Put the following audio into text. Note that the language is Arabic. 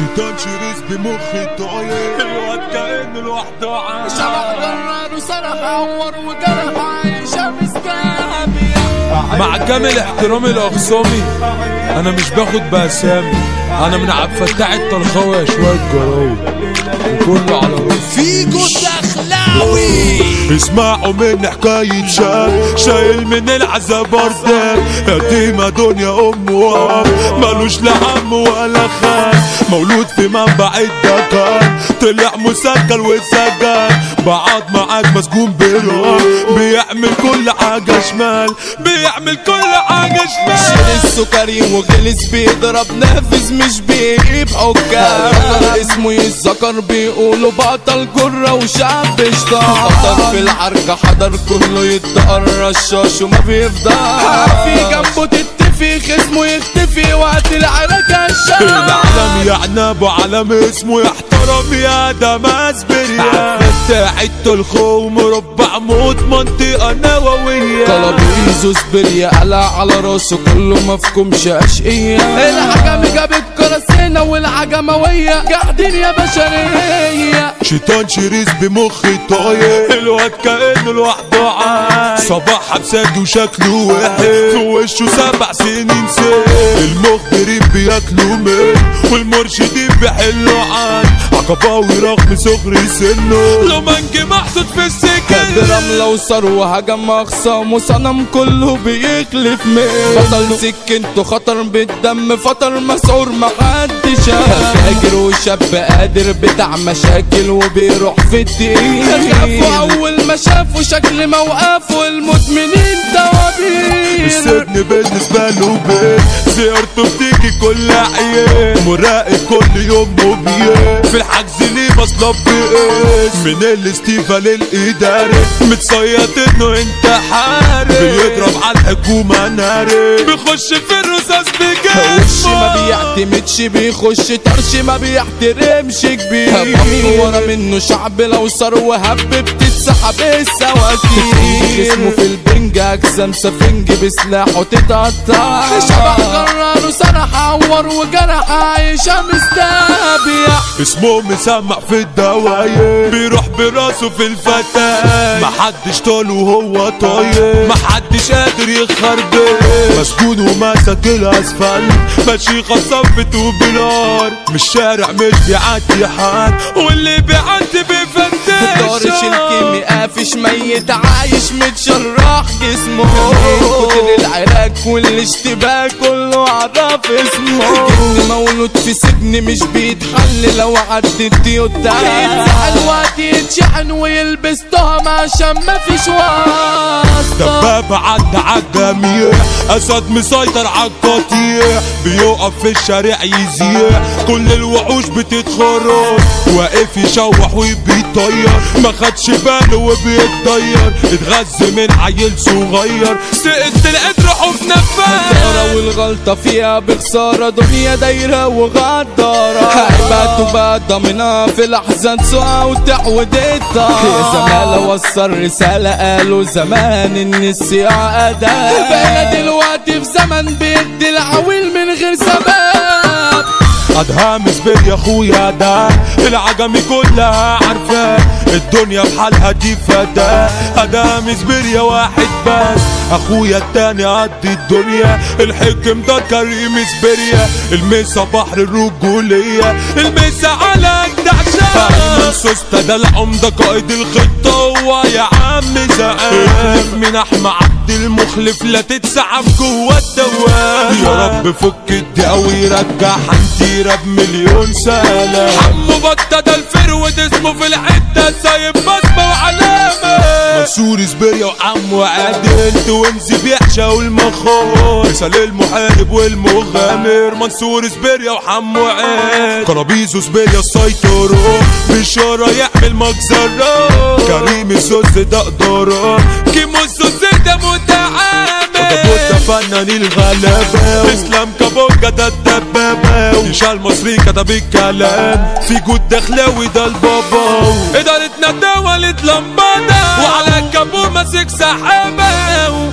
شيطان شريس بمخي طاير الواد كأنه لوحده عايش شبح جرار وصرخ عور وجرح عايشة مستهبية مع كامل احترامي لاخصامي أنا مش باخد بأسامي. أنا من عبد الفتاح الطلخاوي يا شوية جراوي وكله على رأسي. فيجو الدخلاوي اسمعوا من حكاية شاب شايل من العذاب اردان يتيمة دنيا أم واب ملوش لا عم ولا خال. مولود في منبع الدكان طلع مسجل واتسجل بعض معاك مسجون برام بيعمل كل حاجة شمال. بيعمل كل حاجة شمال. شيل السكري وغلس بيضرب نافذ مش بيجيب حكام اسمه يتذكر بيقولوا بطل جرة وشعب اشتاق خطر في العركة حضر كله يتدقر رشاش وما بيفضل في جنبه تتفي اسمه يختفي. وقت العركة الشعب العالم يعني ابو علم اسمه يحترم يا دماس بريا. بتاعت الخوم مربع موت منطقة نووية. كلابيزو سبريا قلع على راسه كله مفكومش اشقية العجم جابت كراسينا والعجموية قاعدين يا بشرية. شيطان شريس بمخي طاير. الواد كأنه لوحده عايش. صباح بساجي وشكله وحش. في وشه سبع سنين سن المخبرين بياكلوا من والمرشدين بيحلوا عن عقباوي رغم صغر سنه. لو منجي محطوط في السكن. رملة وثروة هجم أخصام وصنم كله بيخلف من بطل سكنته خطر بالدم. فطر مسعور محدش فاجر وشاب قادر بتاع مشاكل وبيروح في الدين. خافوا أول ما شافوا شكل موقفه المدمنين توابين. السجن بالنسبة له بيت. زيارته بتيجي كل عيان مراقب كل يوم وبيان في الحجز ليه بصلب بقيس من الاستيفا للإدارة. متصيط إنه أنت حارب بيضرب على الحكومة ناري بيخش في الرصاص وش ما بيعتمدش بيخش طرش ما بيحترمش كبير هبط ورا منه؟ شعب لو صار وهب بتتسحب السواكير جسمه في البنج اجسام سفنج بسلاحه تتقطع شبح جرار وسرح عور وجرح عايشة مستابية اسمه مسمع في الدواير بيروح براسه في الفتاة. محدش طال وهو طاير محدش قادر يخربط مسجون وماسك الاسفلت ماشي خصفت وبنار مش شارع مش بيعدي حد واللي بيعدي دارش بيفتش الكيمي قافش ميت عايش متشرح جسمه. العراك والاشتباك كله عرف اسمه. جن مولود في سجن مش بيتحل لو عدت يتزعل وقت يتشحن ويلبس تهم عشان مفيش واسطة. دبابة عدى عالجميع أسد مسيطر عالقطيع بيقف في الشارع يزيع كل الوحوش بتتخرج واقف يشوح وبيطير ما خدش باله وبيتضير اتغذى من عيل صغير سقت القدر نفاس الدارة والغلطة فيها بخسارة دنيا دايرة وغدارة. هيباتوا بقى ضامنها في الأحزان سوء وتعود الطار يا زمالة وصل رسالة قالوا زمان إن السياعة أداة. بقينا دلوقتي في زمن بيدي سبب ادهام زبير يا اخويا ده العجمي كلها عارفاه الدنيا بحالها دي فتاة ادهام زبير يا واحد بس. أخويا التاني قد الدنيا. الحكم ده كريم زبيريا الميسا بحر الرجولية. الميسا على اجدع شاب سوسته ده العمدة قائد الخطة. هو يا عم زعان من احمد عبد المخلف لا تتسعب جوه الدوام. يا رب فك الدقا ويرجع حنتيرة بمليون سنة. حمو بطة ده الفرود اسمه في الحتة سايب بصمة وعلامة. منصور زبيريا وعمو عادل توينز بيحشى والمخور. مثال المحارب والمغامر منصور زبيريا وحمو عادل كرابيزو زبيريا السيطرة بشارة يعمل مجزرة. كريم الزوز ده قدرة كيمو الزوز ده ده فنان الغلابة اسلام كابوكا ده الدبابة وشال مصري كتب الكلام في جود دخلاوي ده البابا ادارتنا دولة لمبادة وعلى كابو ماسك سحابة